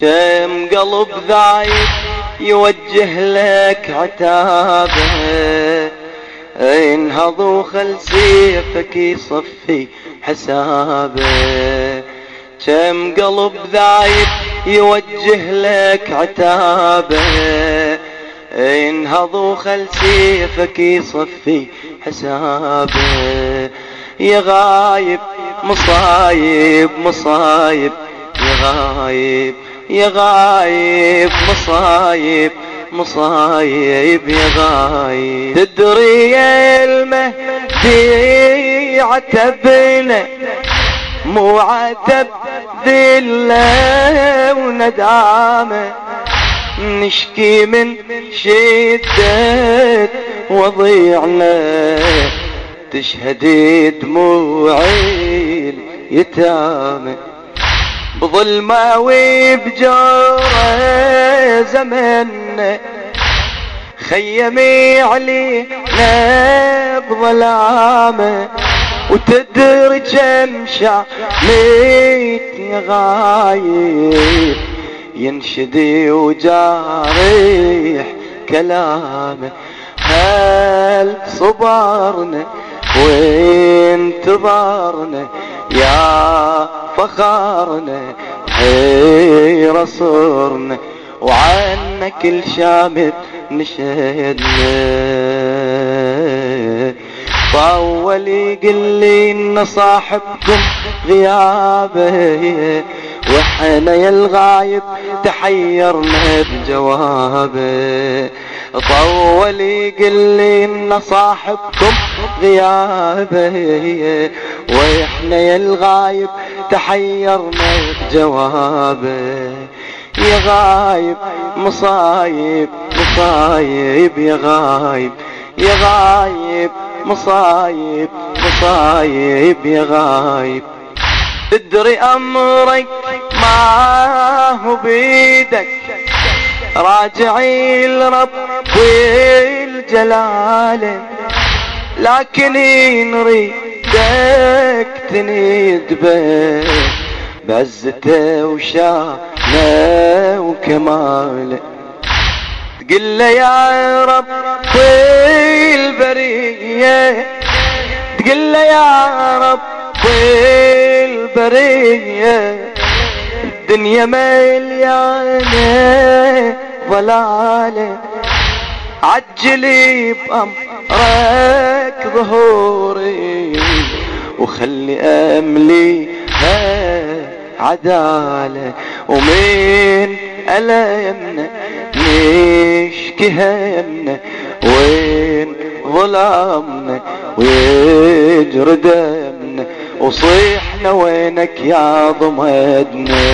كم قلب ذايب يوجه لك عتابة. انهض وخل سيفك يصفي حسابة. كم قلب ذايب يوجه لك عتابة. انهض وخل سيفك يصفي حسابة. يا غايب مصايب مصايب يا غايب يا غايب مصايب مصايب يا غايب. تدري يا المهدي عتبنا مو عتب ذلة وندامة. نشكي من شدة وضيعنا. تشهد دموعي اليتامى. بظلمة وبجورة زمن خيمي علينا بظلامة وتدري كم شعميت يا غايب. ينشدي وجاريح كلامه. هل صبرنا وانتظرنا؟ يا فخرنا حير صرنا وعنا كل شامت نشهدنا. فأول يقول لي ان صاحبكم غيابه وحنا يا الغايب تحيرنا بجوابه. طول يقول لي ان صاحبكم غيابه وإحنا يا الغايب تحيرنا بجوابه. يا غايب مصايب مصايب يا غايب. يا غايب مصايب مصايب يا غايب. تدري أمرك ما هو بيدك. راجعي لرب الجلال لكن نريدك تنيد به بعزته وشانه وكماله. تقول له يا رب البريه تقول له يا رب البريه الدنيا مليانة ضلالة. عجلي بأمرك ظهوري. وخلي أملي عدالة ومين ألمنا نشكي همنا وين ظلامنا ويجري دمنا وصيحنا وينك يا ضمدنا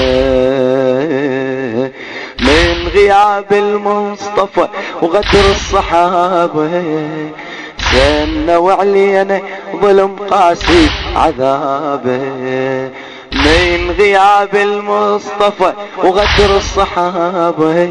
من غياب المصطفى وغدر الصحابة سنة وعلينا ظلم قاسي عذابه من غياب المصطفى وغدر الصحابة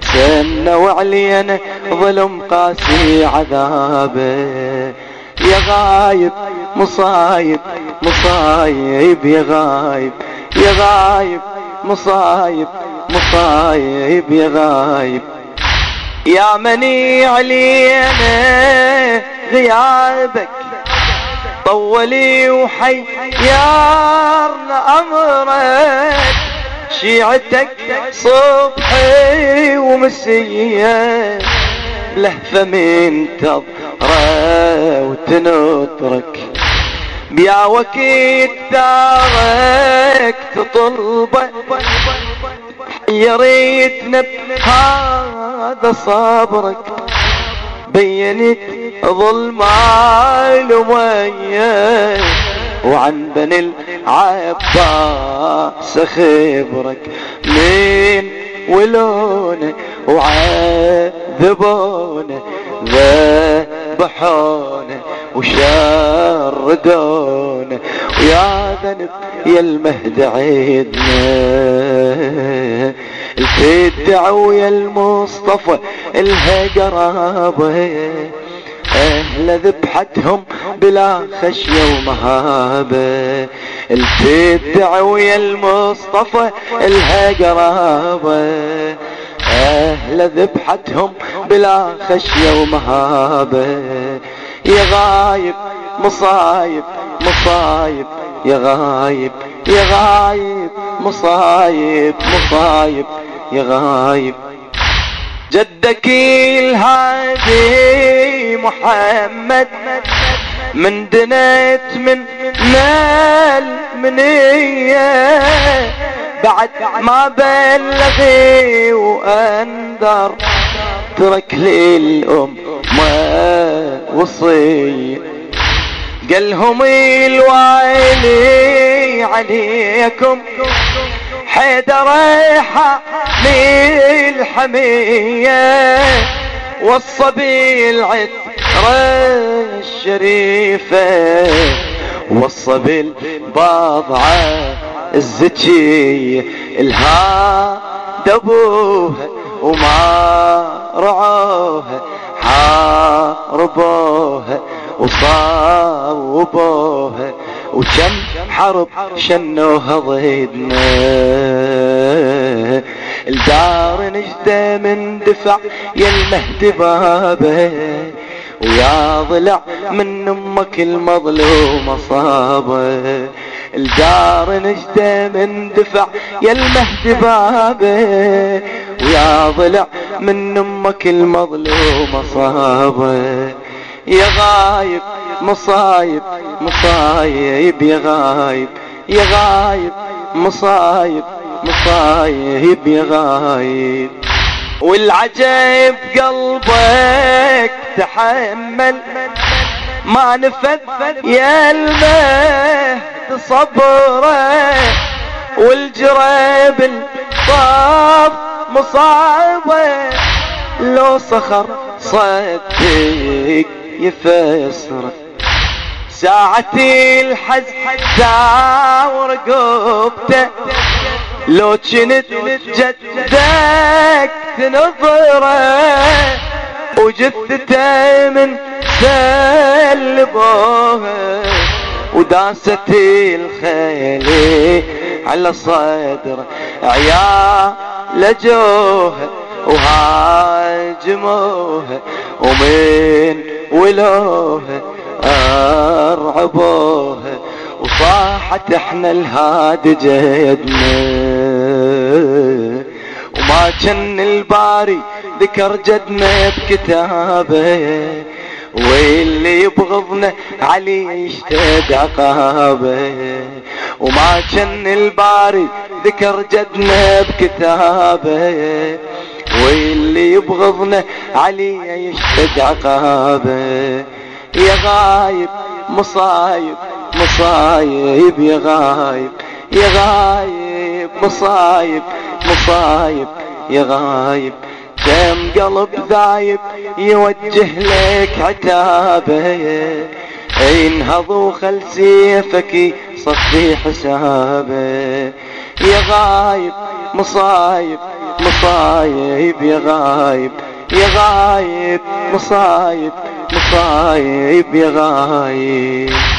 سنة وعلينا ظلم قاسي عذابه يا غايب مصايب مصايب يا غايب يا غايب مصايب مصايب يا غايب. يا مني علينا غيابك. طولي وحيرنا أمرك. شيعتك صبحي ومسية. لهفة من تضرة وتنطرك بيا وكيد دارك تطلبه. يا ريتنا هذا صبرك بينت ظلم الأمية وعن بني العباس خبرك من ولونه وعذبونه ذبحونه وشردونه ويا ذنب يا المهد عيدنا. الفدع ويا المصطفى الها قرابه أهل ذبحتهم بلا خشية ومهابة. التدع ويا المصطفى الها قرابة أهل ذبحتهم بلا خشية ومهابة. يا غايب مصايب مصايب. يا غايب يا غايب مصايب مصايب. يا غايب. جدك الهادي محمد من دنيت من نال منية. بعد ما بلغي وانذر ترك لي ما وصي قالهم الويلي عليكم حيدر حامي الحمية والصبي العطرة الشريفة والصبي البضعة الزكية الها دبوها وما رعوها حاربوها وصاوبوها وكم حرب شنوها ضدنا. الدار نجدة من دفع يا المهد بابه ويا ضلع من أمك المظلومة صابة. الدار نجدة من دفع يا المهد بابه ويا ضلع من أمك المظلومة صابه يا غايب مصايب مصايب يا غايب. يا غايب مصايب مصايب يا غايب. والعجيب قلبك تحمل ما نفذ يا صبره والجريب الطاف مصابه لو صخر صدق يفسره ساعة الحزن داور قبته. لو كنت جدك تنظره وجثته من سلبوها وداست الخيل على صدره عيال لجوها وهاجموها ومن ولوها ارعبوها وصاحت إحنا الهاد جدنا وما كان الباري ذكر جدنا بكتابه. واللي يبغضنا علي يشتد عقابه. وما كان الباري ذكر جدنا بكتابه. واللي يبغضنا علي يشتد عقابه. يا غايب مصايب مصايب يا غايب. يا غايب مصايب مصايب يا غايب. كم قلب ذايب يوجه لك عتابة. انهض وخل سيفك صفي حسابة. يا غايب مصايب مصايب يا غايب. يا غايب مصايب مصايب يا غايب.